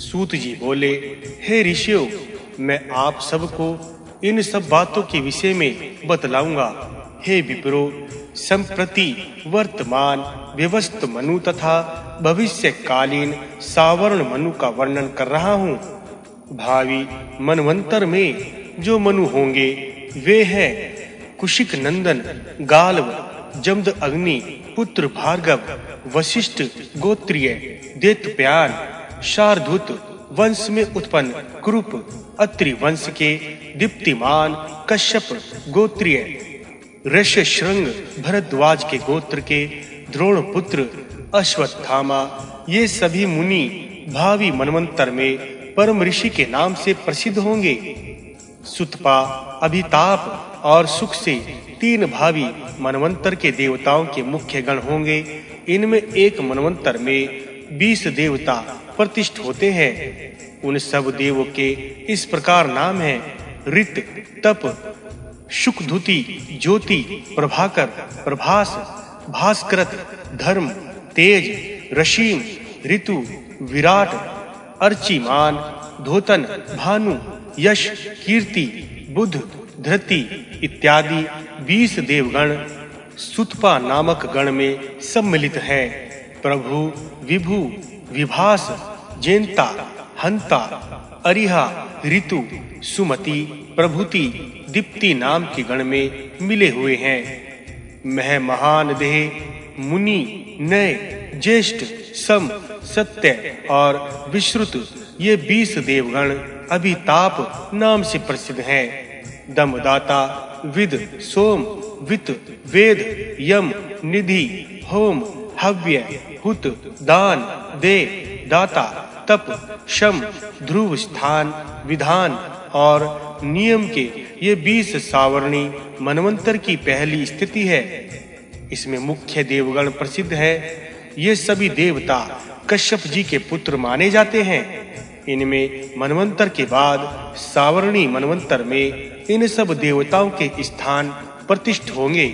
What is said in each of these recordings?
सूत जी बोले, हे ऋषियों, मैं आप सबको इन सब बातों के विषय में बतलाऊँगा। हे विप्रो, संप्रति वर्तमान व्यवस्थ मनु तथा भविष्य कालीन सावरण मनु का वर्णन कर रहा हूँ। भावी मनवंतर में जो मनु होंगे, वे हैं कुशिक नंदन, गालव, जमद अग्नि, पुत्र भार्गव, वशिष्ठ गोत्रीय देतप्यान शारधुत वंश में उत्पन्न कृप अत्रि वंश के दीप्तिमान कश्यप गोत्रीय ऋष्य श्रृंग भरद्वाज के गोत्र के द्रोण पुत्र अश्वत्थामा, ये सभी मुनि भावी मनवंतर में परम ऋषि के नाम से प्रसिद्ध होंगे। सुतपा, अभिताप और सुख से तीन भावी मनवंतर के देवताओं के मुख्य गण होंगे। इनमें एक मनवंतर में बीस देवता प्रतिष्ठ होते हैं। उन सब देवों के इस प्रकार नाम है, ऋत, तप, शुकधुति, ज्योति, प्रभाकर, प्रभास, भास्करत, धर्म, तेज, रशीम, ऋतु, विराट, अर्चिमान, धोतन, भानु, यश, कीर्ति, बुध, धृति इत्यादि बीस देवगण सुतपा नामक गण में सम्मिलित हैं। प्रभु, विभु, विभास जेंता हंता, अरिहा, ऋतु, सुमति, प्रभुति, दीप्ति नाम के गण में मिले हुए हैं। मह महान देह, मुनि, नय, ज्येष्ठ, सम, सत्य और विश्रुत, ये बीस देवगण अभिताप नाम से प्रसिद्ध हैं। दमदाता, विद, सोम, वित, वेद, यम, निधि, होम, हव्य हुत, दान, दे, दाता, तप, शम, ध्रुव, स्थान, विधान और नियम के ये बीस सावरणी मनवंतर की पहली स्थिति है। इसमें मुख्य देवगण प्रसिद्ध है। ये सभी देवता कश्यप जी के पुत्र माने जाते हैं। इनमें मनवंतर के बाद सावरणी मनवंतर में इन सब देवताओं के स्थान प्रतिष्ठ होंगे।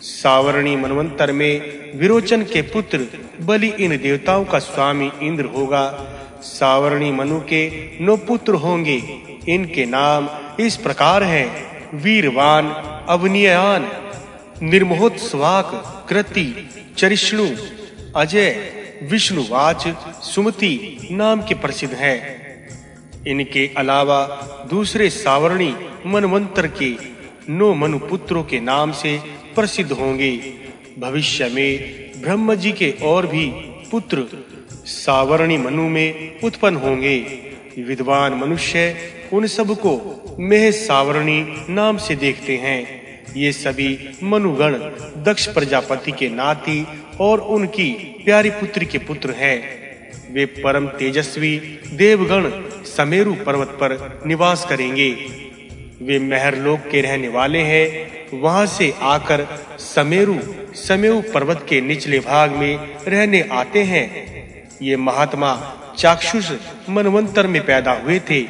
सावरणी मनवंतर में विरोचन के पुत्र बलि इन देवताओं का स्वामी इंद्र होगा। सावरणी मनु के नौ पुत्र होंगे। इनके नाम इस प्रकार हैं, वीरवान, अवनियान, निर्मोहोत्सवाक, कृति, चरिष्णु, अजय, विष्णुवाच, सुमति नाम के प्रसिद्ध हैं। इनके अलावा दूसरे सावरणी मनवंतर के नौ मनु पुत्रों के नाम से प्रसिद्ध होंगे। भविष्य में ब्रह्म जी के और भी पुत्र सावरणी मनु में उत्पन्न होंगे। विद्वान मनुष्य उन सबको मेह सावरणी नाम से देखते हैं। ये सभी मनुगण दक्ष प्रजापति के नाती और उनकी प्यारी पुत्री के पुत्र हैं। वे परम तेजस्वी देवगण समेरु पर्वत पर निवास करेंगे। वे महरलोक के रहने वाले हैं, वहाँ से आकर समेरु समेरु पर्वत के निचले भाग में रहने आते हैं। ये महात्मा चाक्षुष मनवंतर में पैदा हुए थे।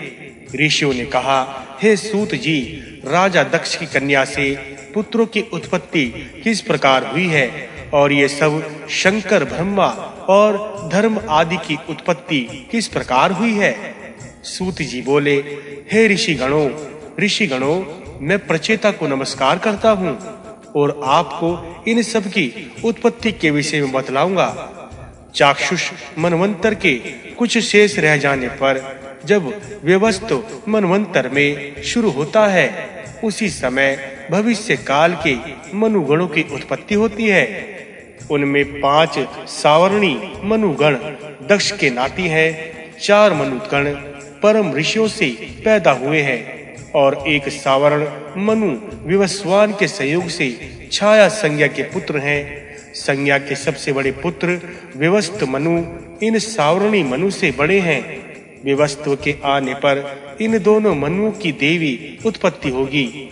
ऋषियों ने कहा, हे सूत जी, राजा दक्ष की कन्या से पुत्रों की उत्पत्ति किस प्रकार हुई है? और ये सब शंकर, ब्रह्मा और धर्म आदि की उत्पत्ति किस प्रकार हुई है? सूत जी बोले, हे ऋषि गणों ऋषि गणों मैं प्रचेता को नमस्कार करता हूँ और आपको इन सब की उत्पत्ति के विषय में बतलाऊँगा। चाक्षुष मनवंतर के कुछ शेष रह जाने पर जब व्यवस्थ मनवंतर में शुरू होता है, उसी समय भविष्य काल के मनुगणों की उत्पत्ति होती है। उनमें पाँच सावरणी मनुगण दक्ष के नाती हैं, चार मनुगण परम ऋषियों से पैदा हुए हैं। और एक सावरण मनु विवस्वान के संयोग से छाया संज्ञा के पुत्र हैं। संज्ञा के सबसे बड़े पुत्र विवस्त मनु, इन सावरणी मनु से बड़े हैं। विवस्व के आने पर इन दोनों मनुओं की देवी उत्पत्ति होगी।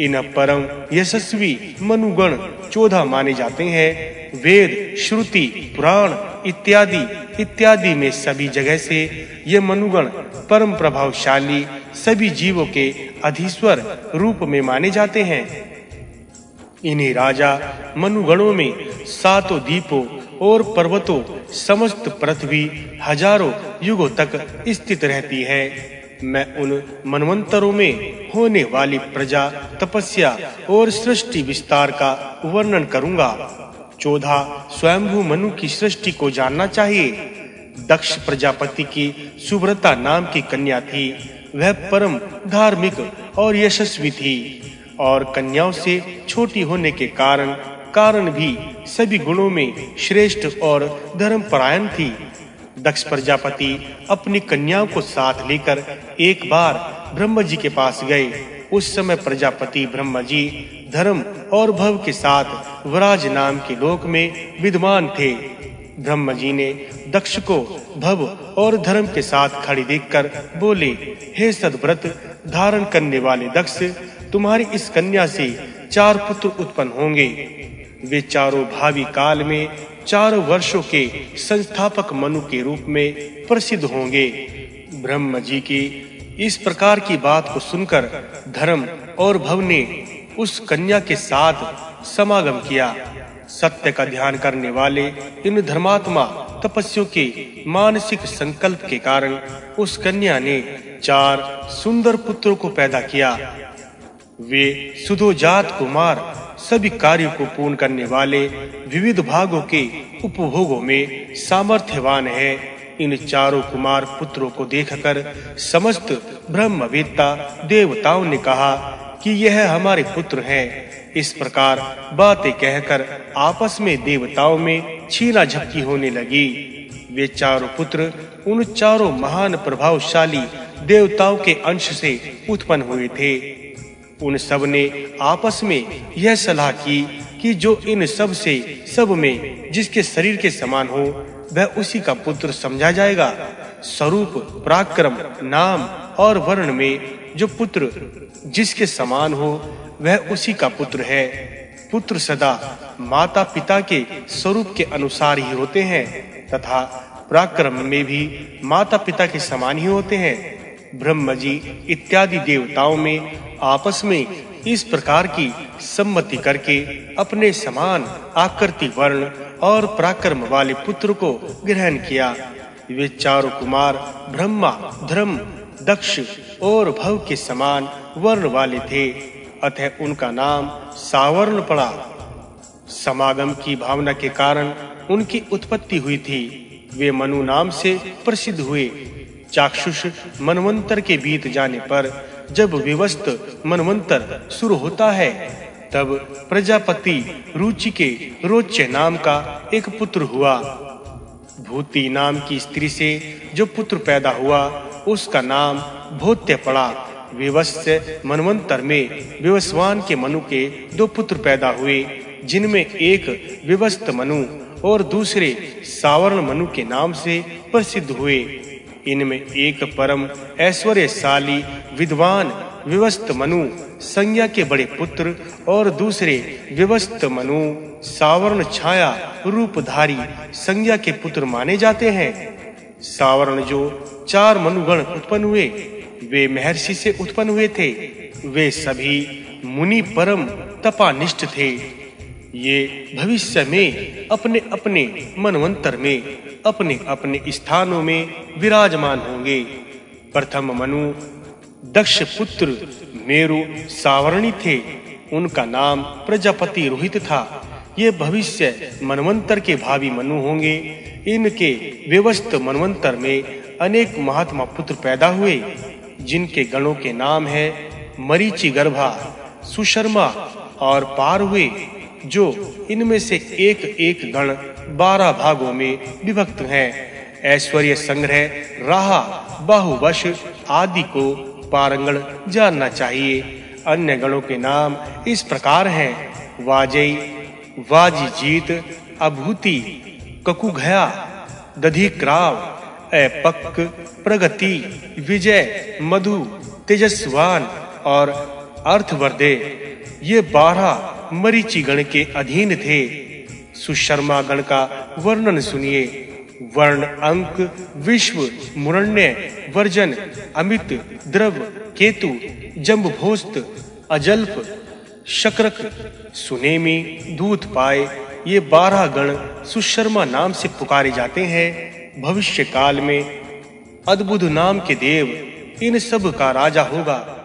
इन परम यशस्वी मनुगण चौदह माने जाते हैं। वेद, श्रुति, पुराण इत्यादि इत्यादि में सभी जगह से ये मनुगण परम प्रभावशाली सभी जीवों के अधीश्वर रूप में माने जाते हैं। इन्हीं राजा मनुगणों में सातों दीपों और पर्वतों समस्त पृथ्वी हज़ारों युगों तक स्थित रहती है। मैं उन मनवंतरों में होने वाली प्रजा, तपस्या और सृष्टि विस्तार का वर्णन करूँगा। चौधा स्वयंभू मनु की सृष्टि को जानना चाहिए। दक्ष प्रजापति की सुब्रता नाम की कन्या थी। वह परम धार्मिक और यशस्वी थी और कन्याओं से छोटी होने के कारण कारण भी सभी गुणों में श्रेष्ठ और धर्मपरायण थी। दक्ष प्रजापति अपनी कन्याओं को साथ लेकर एक बार ब्रह्म जी के पास गए। उस समय प्रजापति ब्रह्म जी धर्म और भव के साथ वराज नाम के लोक में विद्वान थे। ब्रह्म जी ने दक्ष को भव और धर्म के साथ खड़ी देखकर बोले, हे सदव्रत, धारण करने वाले दक्ष, तुम्हारी इस कन्या से चार पुत्र उत्पन्न होंगे। वे चारों भावी काल में चार वर्षों के संस्थापक मनु के रूप में प्रसिद्ध होंगे। ब्रह्म जी की इस प्रकार की बात को सुनकर धर्म और भव ने उस कन्या के साथ समागम किया। सत्य का ध्यान करने वाले इन धर्मात्मा तपस्वियों के मानसिक संकल्प के कारण उस कन्या ने चार सुंदर पुत्रों को पैदा किया। वे सुधोजात कुमार सभी कार्यों को पूर्ण करने वाले विविध भागों के उपभोगों में सामर्थ्यवान है। इन चारों कुमार पुत्रों को देखकर समस्त ब्रह्मवेत्ता देवताओं ने कहा कि यह हमारे पुत्र हैं। इस प्रकार बातें कहकर आपस में देवताओं में छीना झपकी होने लगी। वे चारों पुत्र उन चारों महान प्रभावशाली देवताओं के अंश से उत्पन्न हुए थे। उन सबने आपस में यह सलाह की कि जो इन सबसे सब में जिसके शरीर के समान हो, वह उसी का पुत्र समझा जाएगा। स्वरूप पराक्रम, नाम और वर्ण में जो पुत्र जिसके समान हो, वह उसी का पुत्र है। पुत्र सदा माता पिता के स्वरूप के अनुसार ही होते हैं, तथा पराक्रम में भी माता पिता के समान ही होते हैं। ब्रह्म जी इत्यादि देवताओं में, आपस में इस प्रकार की सम्मति करके अपने समान आकृति वर्ण और पराक्रम वाले पुत्र को ग्रहण किया। वे चारों कुमार ब्रह्मा, धर्म दक्ष और भव के समान वर्ण वाले थे। अतः उनका नाम सावर्ण पड़ा। समागम की भावना के कारण उनकी उत्पत्ति हुई थी। वे मनु नाम से प्रसिद्ध हुए। चाक्षुष मनवंतर के बीत जाने पर जब विवस्त मनवंतर शुरू होता है, तब प्रजापति रुचि के रोच्य नाम का एक पुत्र हुआ। भूति नाम की स्त्री से जो पुत्र पैदा हुआ उसका नाम भूत्य पड़ा। विवस्य मनवंतर में विवस्वान के मनु के दो पुत्र पैदा हुए, जिनमें एक विवस्त मनु और दूसरे सावर्ण मनु के नाम से प्रसिद्ध हुए। इनमें एक परम ऐश्वर्यशाली विद्वान विवस्त मनु, संज्ञा के बड़े पुत्र और दूसरे विवस्त मनु सावर्ण छाया रूपधारी संज्ञा के पुत्र माने जाते हैं। सावर्ण जो चार मनुगण उत्पन्न हुए, वे महर्षि से उत्पन्न हुए थे। वे सभी मुनि परम तपानिष्ठ थे। ये भविष्य में अपने अपने मनवंतर में अपने अपने स्थानों में विराजमान होंगे। प्रथम मनु, दक्ष पुत्र मेरु सावरणी थे। उनका नाम प्रजापति रोहित था। ये भविष्य मनवंतर के भावी मनु होंगे। इनके व्यवस्थ मनवंतर में अनेक महात्मा पुत्र पैदा हुए, जिनके गणों के नाम है मरीचि गर्भा, सुशर्मा और पार हुए, जो इनमें से एक एक गण बारह भागों में विभक्त हैं। ऐश्वर्य संग्रह, राहा, बाहुवश आदि को पारंगण जानना चाहिए। अन्य गणों के नाम इस प्रकार हैं। वाजई वाजी जीत अभूति, ककु घया ककुघया दधिक्राव अपक प्रगति, विजय, मधु, तेजस्वान और अर्थवर्दे, ये बारह मरीचि गण के अधीन थे। सुशर्मा गण का वर्णन सुनिए। वर्ण, अंक, विश्व, मुरण्य, वर्जन, अमित, द्रव, केतु, जम्बभोस्त, अजल्प शक्रक सुनेमी, दूत पाए, ये बारह गण सुशर्मा नाम से पुकारे जाते हैं। भविष्य काल में अद्भुत नाम के देव इन सब का राजा होगा।